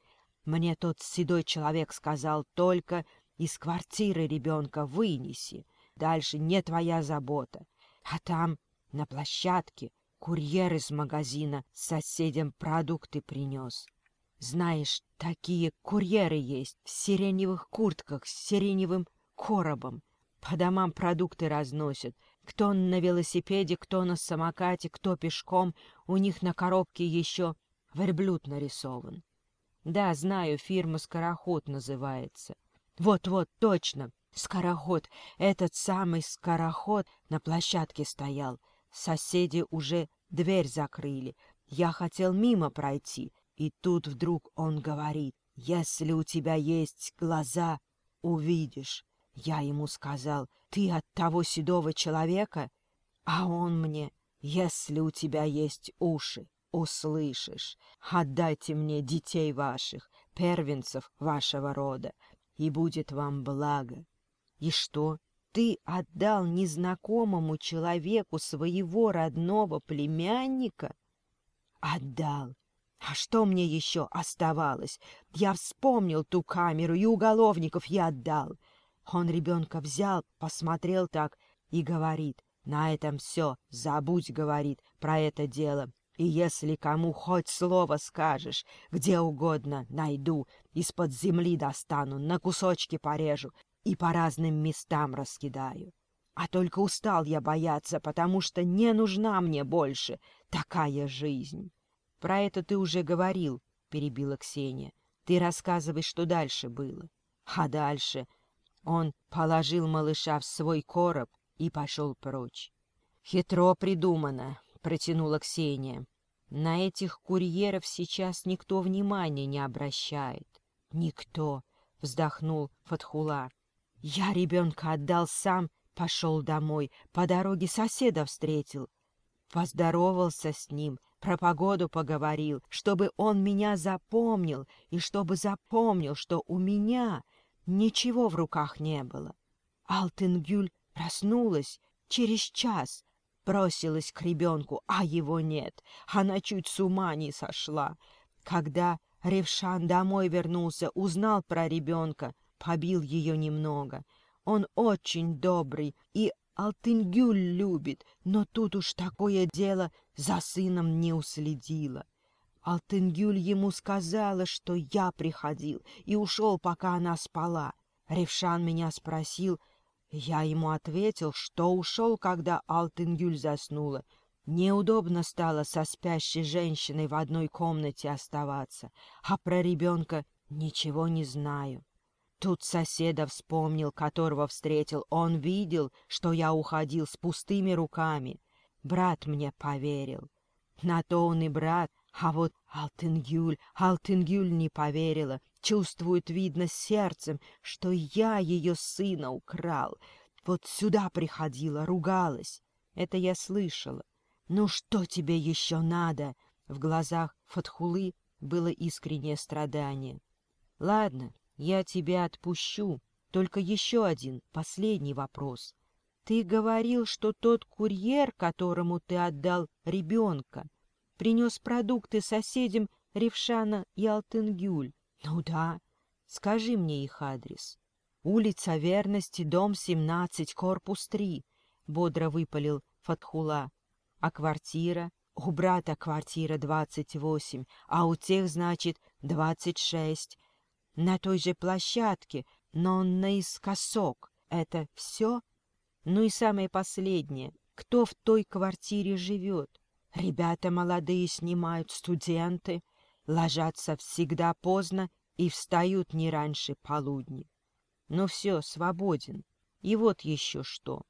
Мне тот седой человек сказал только из квартиры ребенка вынеси, дальше не твоя забота. А там, на площадке, Курьер из магазина соседям продукты принес. Знаешь, такие курьеры есть в сиреневых куртках с сиреневым коробом. По домам продукты разносят. Кто на велосипеде, кто на самокате, кто пешком. У них на коробке еще верблюд нарисован. Да, знаю, фирма «Скороход» называется. Вот-вот, точно, «Скороход». Этот самый «Скороход» на площадке стоял. Соседи уже дверь закрыли. Я хотел мимо пройти, и тут вдруг он говорит, «Если у тебя есть глаза, увидишь». Я ему сказал, «Ты от того седого человека?» А он мне, «Если у тебя есть уши, услышишь. Отдайте мне детей ваших, первенцев вашего рода, и будет вам благо». И что? ты отдал незнакомому человеку своего родного племянника? Отдал. А что мне еще оставалось? Я вспомнил ту камеру, и уголовников я отдал. Он ребенка взял, посмотрел так и говорит, на этом все, забудь, говорит, про это дело. И если кому хоть слово скажешь, где угодно найду, из-под земли достану, на кусочки порежу, и по разным местам раскидаю. А только устал я бояться, потому что не нужна мне больше такая жизнь. — Про это ты уже говорил, — перебила Ксения. — Ты рассказывай, что дальше было. А дальше он положил малыша в свой короб и пошел прочь. — Хитро придумано, — протянула Ксения. На этих курьеров сейчас никто внимания не обращает. — Никто, — вздохнул Фатхула. Я ребенка отдал сам, пошел домой, по дороге соседа встретил. Поздоровался с ним, про погоду поговорил, чтобы он меня запомнил и чтобы запомнил, что у меня ничего в руках не было. Алтынгюль проснулась через час, бросилась к ребенку, а его нет. Она чуть с ума не сошла. Когда Ревшан домой вернулся, узнал про ребенка, побил ее немного. Он очень добрый и Алтынгюль любит, но тут уж такое дело за сыном не уследила. Алтынгюль ему сказала, что я приходил, и ушел, пока она спала. Ревшан меня спросил, я ему ответил, что ушел, когда Алтынгюль заснула. Неудобно стало со спящей женщиной в одной комнате оставаться, а про ребенка ничего не знаю. Тут соседа вспомнил, которого встретил. Он видел, что я уходил с пустыми руками. Брат мне поверил. На то он и брат, а вот Алтынгюль, Алтынгюль не поверила. Чувствует, видно, сердцем, что я ее сына украл. Вот сюда приходила, ругалась. Это я слышала. «Ну что тебе еще надо?» В глазах Фатхулы было искреннее страдание. «Ладно, я тебя отпущу. Только еще один, последний вопрос. Ты говорил, что тот курьер, которому ты отдал ребенка, принес продукты соседям Ревшана и Алтынгюль. Ну да. Скажи мне их адрес. Улица Верности, дом 17, корпус 3, бодро выпалил Фатхула. А квартира? У брата квартира 28, а у тех, значит, 26 на той же площадке, но наискосок. это все? Ну и самое последнее. Кто в той квартире живет? Ребята молодые снимают, студенты, ложатся всегда поздно и встают не раньше полудня. Ну все, свободен. И вот еще что.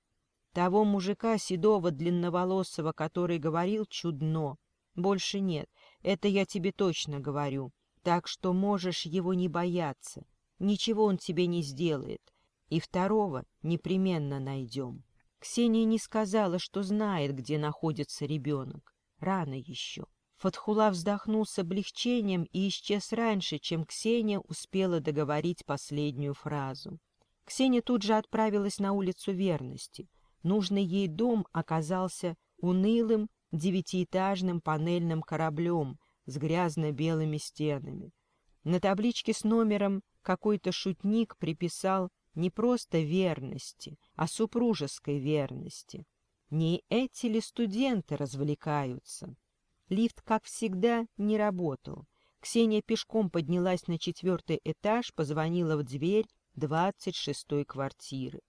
Того мужика седого длинноволосого, который говорил чудно, больше нет. Это я тебе точно говорю. Так что можешь его не бояться. Ничего он тебе не сделает. И второго непременно найдем. Ксения не сказала, что знает, где находится ребенок. Рано еще. Фатхула вздохнул с облегчением и исчез раньше, чем Ксения успела договорить последнюю фразу. Ксения тут же отправилась на улицу верности. Нужный ей дом оказался унылым девятиэтажным панельным кораблем с грязно-белыми стенами. На табличке с номером какой-то шутник приписал не просто верности, а супружеской верности. Не эти ли студенты развлекаются? Лифт, как всегда, не работал. Ксения пешком поднялась на четвертый этаж, позвонила в дверь двадцать шестой квартиры.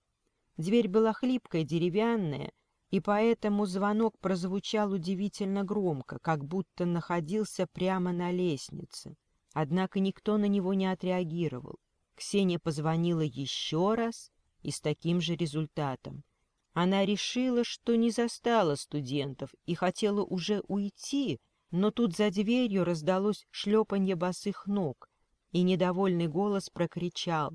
Дверь была хлипкая, деревянная, и поэтому звонок прозвучал удивительно громко, как будто находился прямо на лестнице. Однако никто на него не отреагировал. Ксения позвонила еще раз и с таким же результатом. Она решила, что не застала студентов и хотела уже уйти, но тут за дверью раздалось шлепанье босых ног, и недовольный голос прокричал.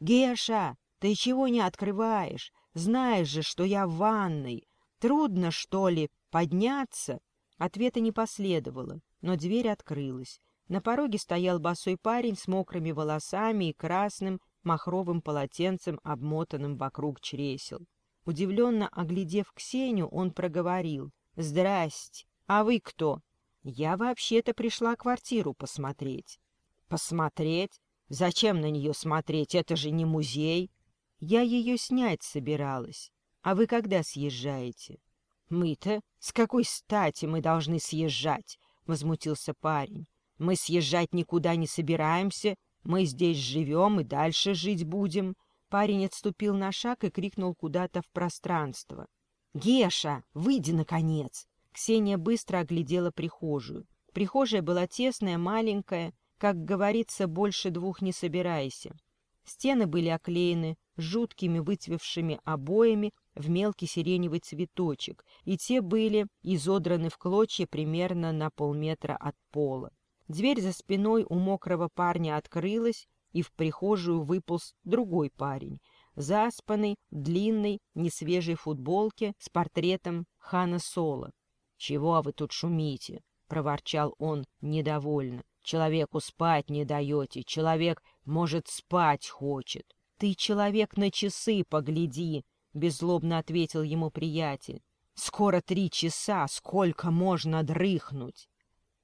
«Геша, ты чего не открываешь? Знаешь же, что я в ванной. Трудно, что ли, подняться?» Ответа не последовало, но дверь открылась. На пороге стоял босой парень с мокрыми волосами и красным махровым полотенцем, обмотанным вокруг чресел. Удивленно оглядев Ксению, он проговорил. «Здрасте! А вы кто?» «Я вообще-то пришла квартиру посмотреть». «Посмотреть? Зачем на нее смотреть? Это же не музей!» «Я ее снять собиралась. А вы когда съезжаете?» «Мы-то? С какой стати мы должны съезжать?» — возмутился парень. Мы съезжать никуда не собираемся, мы здесь живем и дальше жить будем. Парень отступил на шаг и крикнул куда-то в пространство. «Геша, выйди, наконец!» Ксения быстро оглядела прихожую. Прихожая была тесная, маленькая, как говорится, больше двух не собирайся. Стены были оклеены жуткими выцвевшими обоями в мелкий сиреневый цветочек, и те были изодраны в клочья примерно на полметра от пола. Дверь за спиной у мокрого парня открылась, и в прихожую выполз другой парень, заспанный, длинной, несвежей футболке с портретом Хана Соло. «Чего вы тут шумите?» — проворчал он недовольно. «Человеку спать не даете, человек, может, спать хочет». «Ты, человек, на часы погляди!» — беззлобно ответил ему приятель. «Скоро три часа, сколько можно дрыхнуть?»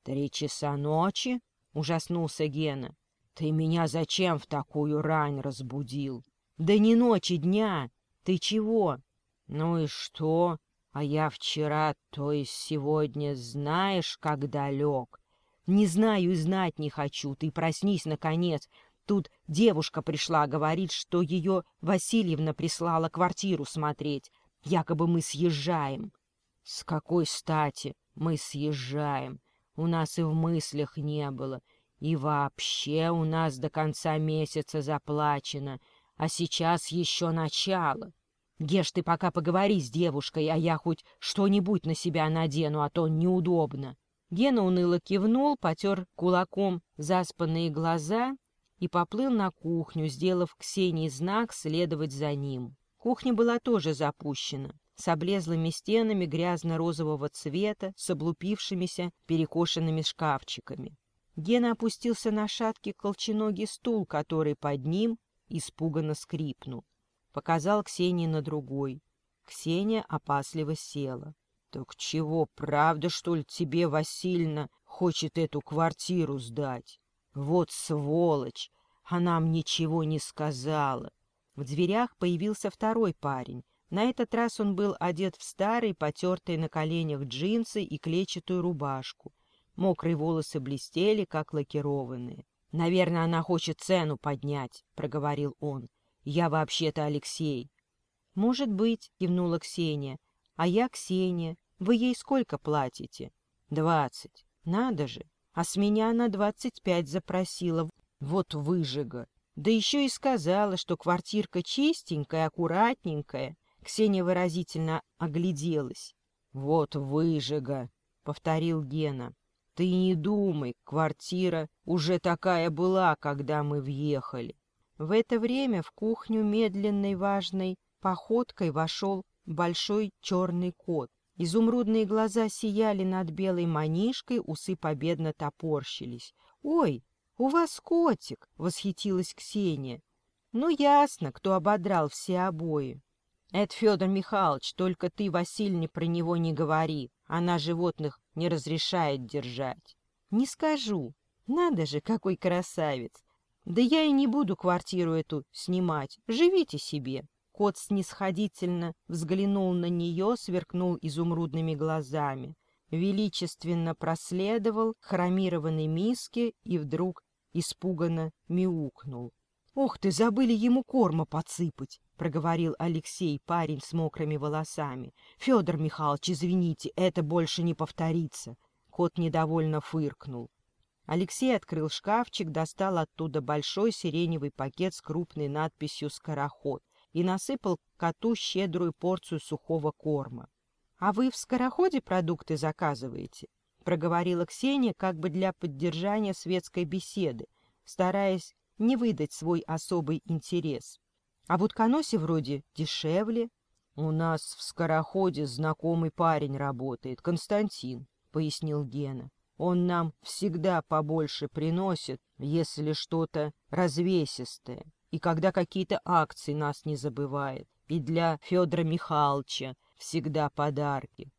«Три часа ночи?» — ужаснулся Гена. «Ты меня зачем в такую рань разбудил?» «Да не ночи, дня! Ты чего?» «Ну и что? А я вчера, то есть сегодня, знаешь, когда лег?» «Не знаю и знать не хочу. Ты проснись, наконец. Тут девушка пришла, говорит, что ее Васильевна прислала квартиру смотреть. Якобы мы съезжаем». «С какой стати мы съезжаем? у нас и в мыслях не было. И вообще у нас до конца месяца заплачено, а сейчас еще начало. Геш, ты пока поговори с девушкой, а я хоть что-нибудь на себя надену, а то неудобно. Гена уныло кивнул, потер кулаком заспанные глаза и поплыл на кухню, сделав Ксении знак следовать за ним. Кухня была тоже запущена с облезлыми стенами грязно-розового цвета, с облупившимися перекошенными шкафчиками. Гена опустился на шаткий колченогий стул, который под ним испуганно скрипнул. Показал Ксении на другой. Ксения опасливо села. — Так чего, правда, что ли, тебе, Васильевна, хочет эту квартиру сдать? Вот сволочь! Она мне ничего не сказала. В дверях появился второй парень, на этот раз он был одет в старый, потертый на коленях джинсы и клетчатую рубашку. Мокрые волосы блестели, как лакированные. «Наверное, она хочет цену поднять», — проговорил он. «Я вообще-то Алексей. «Может быть», — кивнула Ксения. «А я Ксения. Вы ей сколько платите?» «Двадцать. Надо же. А с меня она двадцать пять запросила. Вот выжига. Да еще и сказала, что квартирка чистенькая, аккуратненькая. Ксения выразительно огляделась. «Вот выжига», — повторил Гена. «Ты не думай, квартира уже такая была, когда мы въехали». В это время в кухню медленной важной походкой вошел большой черный кот. Изумрудные глаза сияли над белой манишкой, усы победно топорщились. «Ой, у вас котик!» — восхитилась Ксения. «Ну, ясно, кто ободрал все обои». «Это Федор Михайлович, только ты, Васильне, про него не говори. Она животных не разрешает держать». «Не скажу. Надо же, какой красавец! Да я и не буду квартиру эту снимать. Живите себе». Кот снисходительно взглянул на нее, сверкнул изумрудными глазами, величественно проследовал к хромированной миске и вдруг испуганно мяукнул. — Ох ты, забыли ему корма подсыпать! — проговорил Алексей, парень с мокрыми волосами. — Федор Михайлович, извините, это больше не повторится. Кот недовольно фыркнул. Алексей открыл шкафчик, достал оттуда большой сиреневый пакет с крупной надписью «Скороход» и насыпал коту щедрую порцию сухого корма. — А вы в скороходе продукты заказываете? — проговорила Ксения как бы для поддержания светской беседы, стараясь не выдать свой особый интерес. — А в утконосе вроде дешевле. — У нас в скороходе знакомый парень работает, Константин, — пояснил Гена. Он нам всегда побольше приносит, если что-то развесистое и когда какие-то акции нас не забывает. И для Федора Михайловича всегда подарки.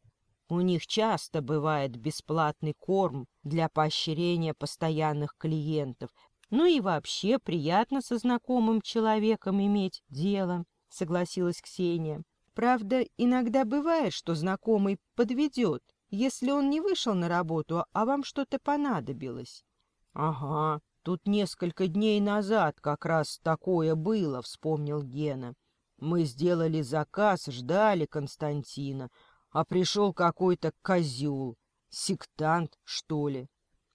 У них часто бывает бесплатный корм для поощрения постоянных клиентов. Ну и вообще приятно со знакомым человеком иметь дело, согласилась Ксения. Правда, иногда бывает, что знакомый подведет, если он не вышел на работу, а вам что-то понадобилось. — Ага, Тут несколько дней назад как раз такое было, вспомнил Гена. Мы сделали заказ, ждали Константина, а пришел какой-то козел. Сектант, что ли?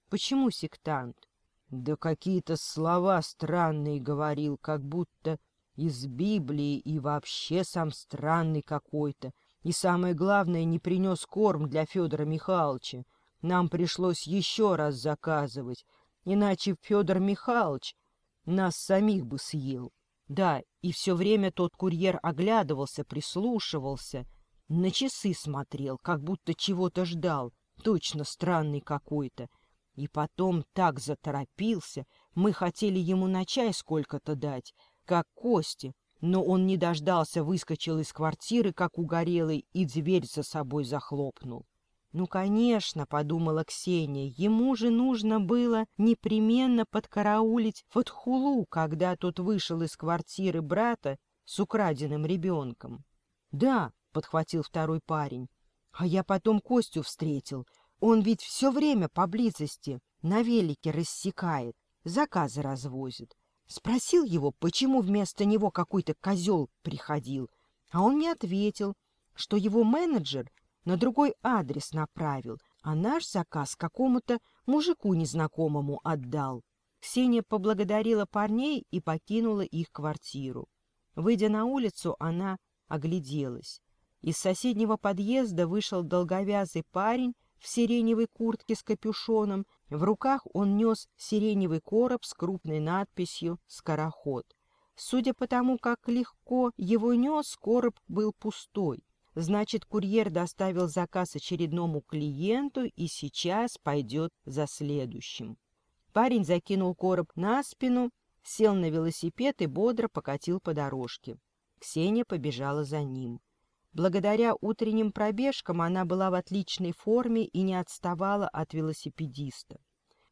Почему сектант? Да какие-то слова странные говорил, как будто из Библии и вообще сам странный какой-то. И самое главное, не принес корм для Федора Михайловича. Нам пришлось еще раз заказывать. Иначе Федор Михайлович нас самих бы съел. Да, и все время тот курьер оглядывался, прислушивался, на часы смотрел, как будто чего-то ждал, точно странный какой-то. И потом так заторопился, мы хотели ему на чай сколько-то дать, как Кости, но он не дождался, выскочил из квартиры, как угорелый, и дверь за собой захлопнул. Ну, конечно, подумала Ксения, ему же нужно было непременно подкараулить Фатхулу, когда тот вышел из квартиры брата с украденным ребенком. Да, подхватил второй парень. А я потом Костю встретил. Он ведь все время поблизости на велике рассекает, заказы развозит. Спросил его, почему вместо него какой-то козел приходил, а он мне ответил, что его менеджер на другой адрес направил, а наш заказ какому-то мужику незнакомому отдал. Ксения поблагодарила парней и покинула их квартиру. Выйдя на улицу, она огляделась. Из соседнего подъезда вышел долговязый парень в сиреневой куртке с капюшоном. В руках он нес сиреневый короб с крупной надписью «Скороход». Судя по тому, как легко его нес, короб был пустой. Значит, курьер доставил заказ очередному клиенту и сейчас пойдет за следующим. Парень закинул короб на спину, сел на велосипед и бодро покатил по дорожке. Ксения побежала за ним. Благодаря утренним пробежкам она была в отличной форме и не отставала от велосипедиста.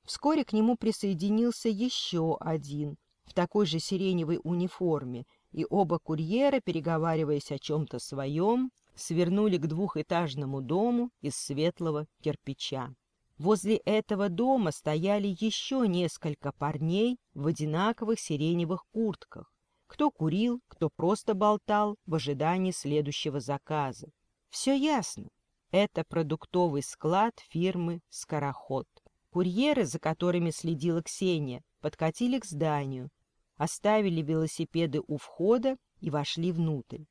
Вскоре к нему присоединился еще один в такой же сиреневой униформе, и оба курьера, переговариваясь о чем-то своем, свернули к двухэтажному дому из светлого кирпича. Возле этого дома стояли еще несколько парней в одинаковых сиреневых куртках. кто курил, кто просто болтал в ожидании следующего заказа. Все ясно. Это продуктовый склад фирмы «Скороход». Курьеры, за которыми следила Ксения, подкатили к зданию, оставили велосипеды у входа и вошли внутрь.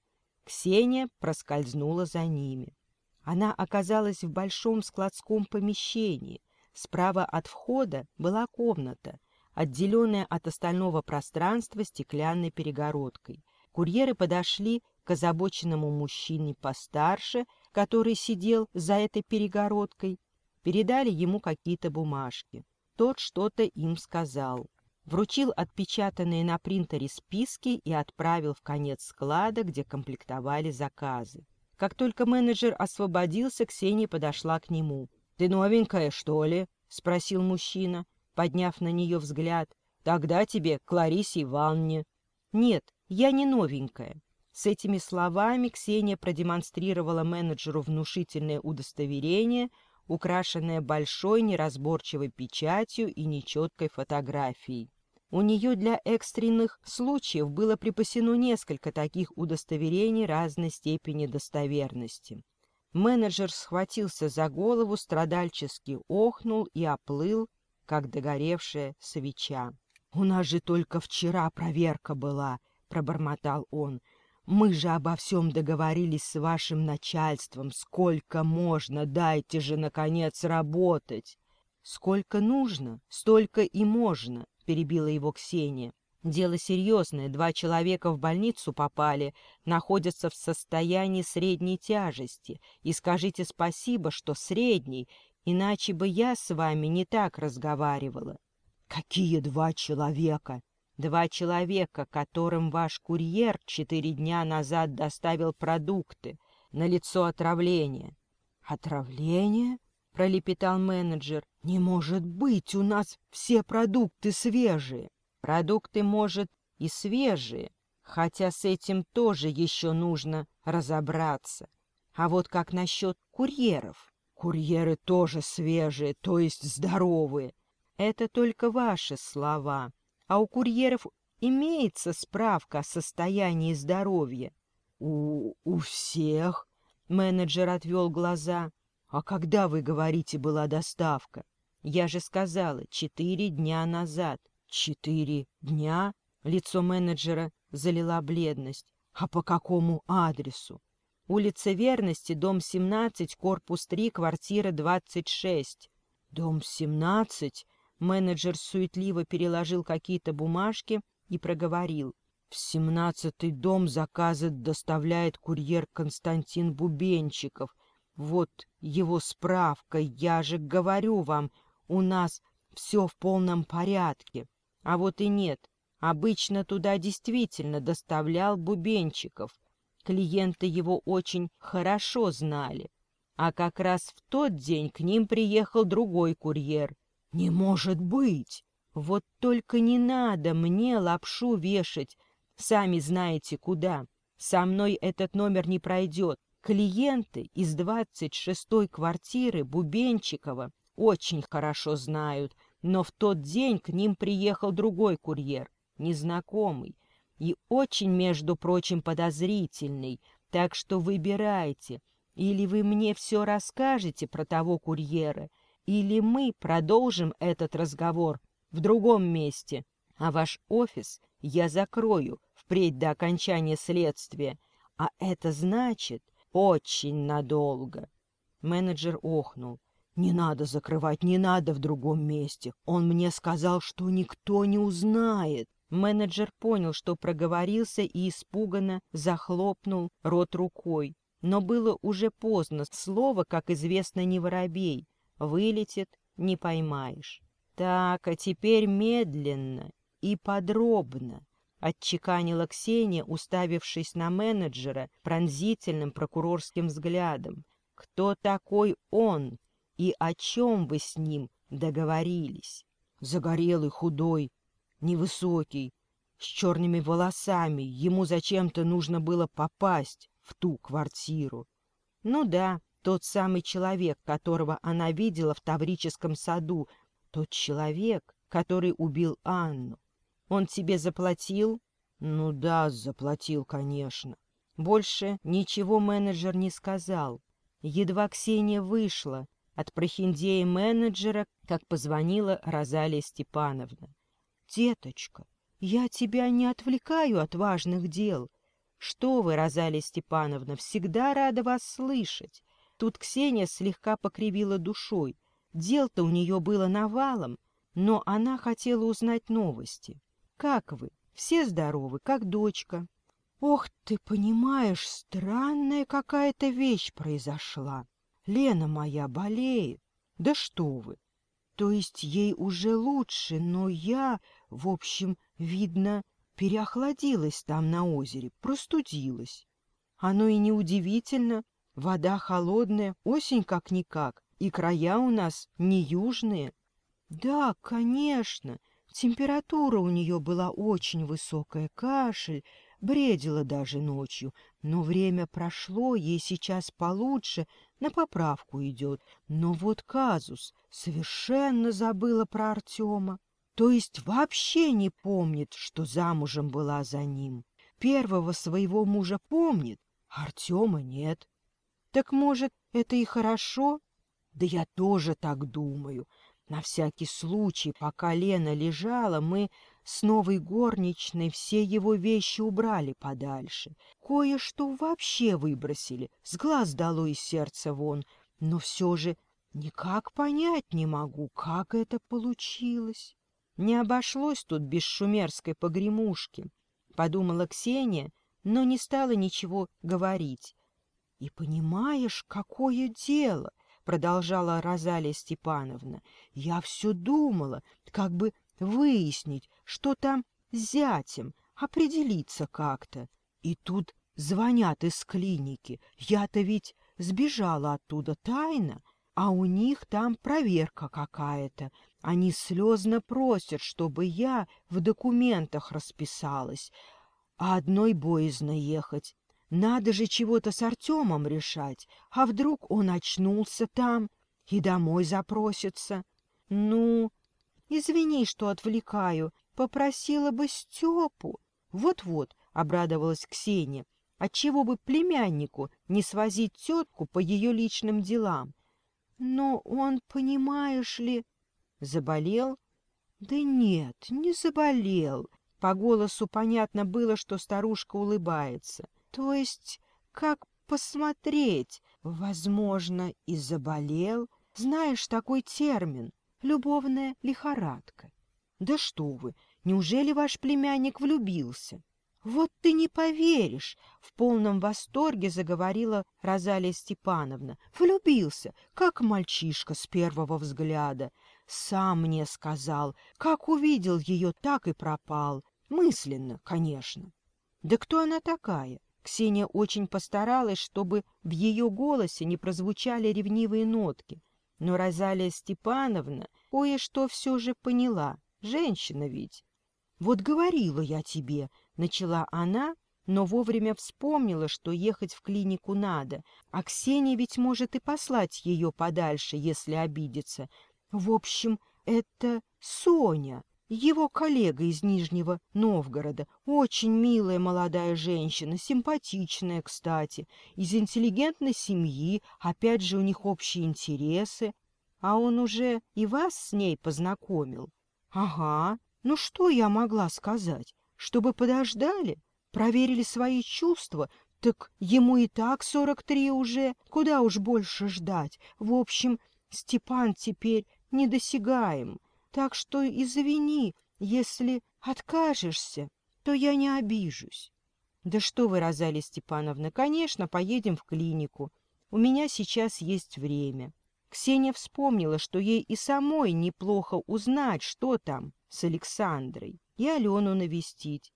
Ксения проскользнула за ними. Она оказалась в большом складском помещении. Справа от входа была комната, отделенная от остального пространства стеклянной перегородкой. Курьеры подошли к озабоченному мужчине постарше, который сидел за этой перегородкой, передали ему какие-то бумажки. Тот что-то им сказал. Вручил отпечатанные на принтере списки и отправил в конец склада, где комплектовали заказы. Как только менеджер освободился, Ксения подошла к нему. «Ты новенькая, что ли?» — спросил мужчина, подняв на нее взгляд. «Тогда тебе к Ларисе Ивановне». «Нет, я не новенькая». С этими словами Ксения продемонстрировала менеджеру внушительное удостоверение, украшенное большой неразборчивой печатью и нечеткой фотографией. У нее для экстренных случаев было припасено несколько таких удостоверений разной степени достоверности. Менеджер схватился за голову, страдальчески охнул и оплыл, как догоревшая свеча. — У нас же только вчера проверка была, — пробормотал он. — Мы же обо всем договорились с вашим начальством. Сколько можно? Дайте же, наконец, работать. — Сколько нужно, столько и можно, перебила его Ксения. Дело серьезное, два человека в больницу попали, находятся в состоянии средней тяжести, и скажите спасибо, что средней, иначе бы я с вами не так разговаривала. Какие два человека? Два человека, которым ваш курьер четыре дня назад доставил продукты, на лицо отравление. Отравление? Пролепетал менеджер. «Не может быть, у нас все продукты свежие». «Продукты, может, и свежие, хотя с этим тоже еще нужно разобраться. А вот как насчет курьеров?» «Курьеры тоже свежие, то есть здоровые». «Это только ваши слова. А у курьеров имеется справка о состоянии здоровья?» «У, у всех?» — менеджер отвел глаза. «А когда, вы говорите, была доставка?» «Я же сказала, четыре дня назад». «Четыре дня?» Лицо менеджера залила бледность. «А по какому адресу?» «Улица Верности, дом 17, корпус 3, квартира 26». «Дом 17?» Менеджер суетливо переложил какие-то бумажки и проговорил. В семнадцатый дом заказы доставляет курьер Константин Бубенчиков. Вот его справка, я же говорю вам, у нас все в полном порядке. А вот и нет. Обычно туда действительно доставлял Бубенчиков. Клиенты его очень хорошо знали. А как раз в тот день к ним приехал другой курьер. «Не может быть!» «Вот только не надо мне лапшу вешать. Сами знаете, куда. Со мной этот номер не пройдет. Клиенты из 26-й квартиры Бубенчикова очень хорошо знают, но в тот день к ним приехал другой курьер, незнакомый, и очень, между прочим, подозрительный, так что выбирайте, или вы мне все расскажете про того курьера, или мы продолжим этот разговор в другом месте, а ваш офис я закрою впредь до окончания следствия, а это значит, очень надолго. Менеджер охнул. «Не надо закрывать, не надо в другом месте. Он мне сказал, что никто не узнает». Менеджер понял, что проговорился и испуганно захлопнул рот рукой. Но было уже поздно. Слово, как известно, не воробей. Вылетит — не поймаешь. Так, а теперь медленно и подробно. — отчеканила Ксения, уставившись на менеджера пронзительным прокурорским взглядом. «Кто такой он и о чем вы с ним договорились?» «Загорелый, худой, невысокий, с черными волосами. Ему зачем-то нужно было попасть в ту квартиру». «Ну да, тот самый человек, которого она видела в Таврическом саду, тот человек, который убил Анну. Он тебе заплатил? Ну да, заплатил, конечно. Больше ничего менеджер не сказал. Едва Ксения вышла от прохиндея менеджера, как позвонила Розалия Степановна. «Деточка, я тебя не отвлекаю от важных дел. Что вы, Розалия Степановна, всегда рада вас слышать. Тут Ксения слегка покривила душой. Дел-то у нее было навалом, но она хотела узнать новости. Как вы? Все здоровы, как дочка. Ох, ты понимаешь, странная какая-то вещь произошла. Лена моя болеет. Да что вы! То есть ей уже лучше, но я, в общем, видно, переохладилась там на озере, простудилась. Оно и неудивительно, вода холодная, осень как-никак, и края у нас не южные. Да, конечно, температура у нее была очень высокая, кашель, бредила даже ночью, но время прошло, ей сейчас получше, на поправку идет. Но вот казус совершенно забыла про Артема. То есть вообще не помнит, что замужем была за ним. Первого своего мужа помнит, а Артема нет. Так, может, это и хорошо? Да я тоже так думаю. На всякий случай, пока Лена лежала, мы с новой горничной все его вещи убрали подальше. Кое-что вообще выбросили, с глаз дало из сердца вон. Но все же никак понять не могу, как это получилось. Не обошлось тут без шумерской погремушки, подумала Ксения, но не стала ничего говорить. И понимаешь, какое дело — продолжала Розалия Степановна. Я все думала, как бы выяснить, что там с зятем, определиться как-то. И тут звонят из клиники. Я-то ведь сбежала оттуда тайно, а у них там проверка какая-то. Они слезно просят, чтобы я в документах расписалась, а одной боязно ехать. Надо же чего-то с Артемом решать, а вдруг он очнулся там и домой запросится. Ну, извини, что отвлекаю, попросила бы Степу. Вот-вот, обрадовалась Ксения, отчего бы племяннику не свозить тетку по ее личным делам. Но он, понимаешь ли, заболел? Да нет, не заболел. По голосу понятно было, что старушка улыбается. То есть, как посмотреть? Возможно, и заболел. Знаешь такой термин — любовная лихорадка. Да что вы, неужели ваш племянник влюбился? Вот ты не поверишь, — в полном восторге заговорила Розалия Степановна. Влюбился, как мальчишка с первого взгляда. Сам мне сказал, как увидел ее, так и пропал. Мысленно, конечно. Да кто она такая? Ксения очень постаралась, чтобы в ее голосе не прозвучали ревнивые нотки. Но Розалия Степановна кое-что все же поняла. Женщина ведь. «Вот говорила я тебе», — начала она, но вовремя вспомнила, что ехать в клинику надо, а Ксения ведь может и послать ее подальше, если обидится. В общем, это Соня, его коллега из Нижнего Новгорода, очень милая молодая женщина, симпатичная, кстати, из интеллигентной семьи, опять же у них общие интересы. А он уже и вас с ней познакомил? Ага, ну что я могла сказать? Чтобы подождали, проверили свои чувства, так ему и так сорок три уже, куда уж больше ждать. В общем, Степан теперь недосягаем. Так что извини, если откажешься, то я не обижусь. Да что вы, Розалия Степановна, конечно, поедем в клинику. У меня сейчас есть время. Ксения вспомнила, что ей и самой неплохо узнать, что там с Александрой, и Алену навестить.